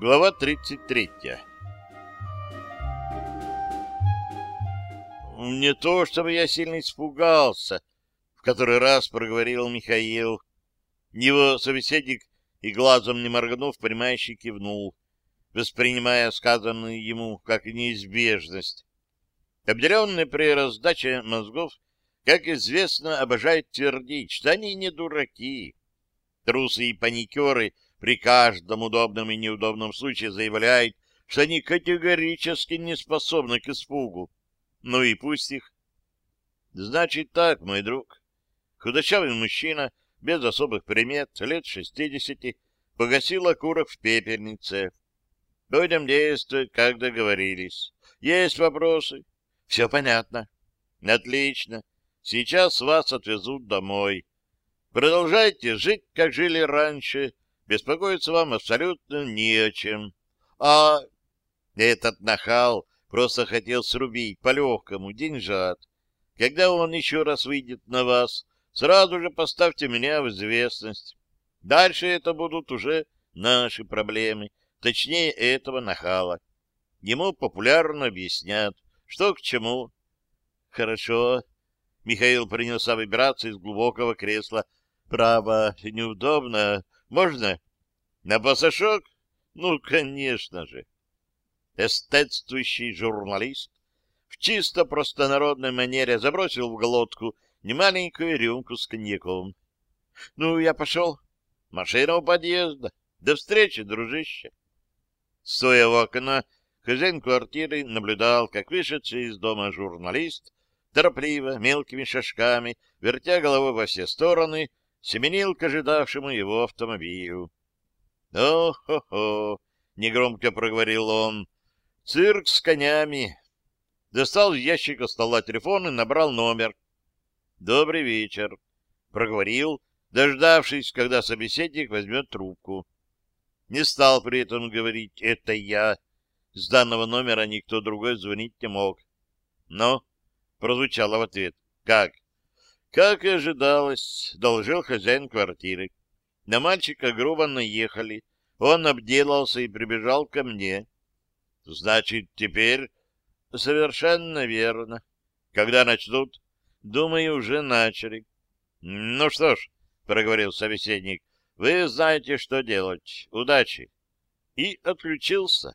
Глава 33 Не то, чтобы я сильно испугался, в который раз проговорил Михаил. Его собеседник и глазом не моргнув, понимающий кивнул, воспринимая сказанное ему как неизбежность. Обделенные при раздаче мозгов, как известно, обожают твердить, что они не дураки. Трусы и паникеры при каждом удобном и неудобном случае заявляют, что они категорически не способны к испугу. Ну и пусть их. Значит так, мой друг. Худощавый мужчина, без особых примет, лет шестидесяти, погасил окурок в пепельнице. Будем действовать, как договорились. Есть вопросы? Все понятно. Отлично. Сейчас вас отвезут домой. Продолжайте жить, как жили раньше. Беспокоиться вам абсолютно не о чем. А этот нахал просто хотел срубить по-легкому деньжат. Когда он еще раз выйдет на вас, сразу же поставьте меня в известность. Дальше это будут уже наши проблемы, точнее этого нахала. Ему популярно объяснят, что к чему. Хорошо. Михаил принялся выбираться из глубокого кресла. Право, неудобно. Можно? На пасашок? Ну, конечно же. Эстетствующий журналист в чисто простонародной манере забросил в глотку немаленькую рюмку с коньяком. — Ну, я пошел. Машина у подъезда. До встречи, дружище. Стоя у окна, хозяин квартиры наблюдал, как вышедший из дома журналист торопливо, мелкими шажками, вертя головой во все стороны, семенил к ожидавшему его автомобилю. «О-хо-хо!» — негромко проговорил он. «Цирк с конями!» Достал из ящика стола телефон и набрал номер. «Добрый вечер!» — проговорил, дождавшись, когда собеседник возьмет трубку. Не стал при этом говорить «это я». С данного номера никто другой звонить не мог. «Но?» — прозвучало в ответ. «Как?» «Как и ожидалось», — должил хозяин квартиры. На мальчика грубо наехали. Он обделался и прибежал ко мне. «Значит, теперь...» «Совершенно верно. Когда начнут?» «Думаю, уже начали». «Ну что ж», — проговорил собеседник, — «вы знаете, что делать. Удачи!» И отключился.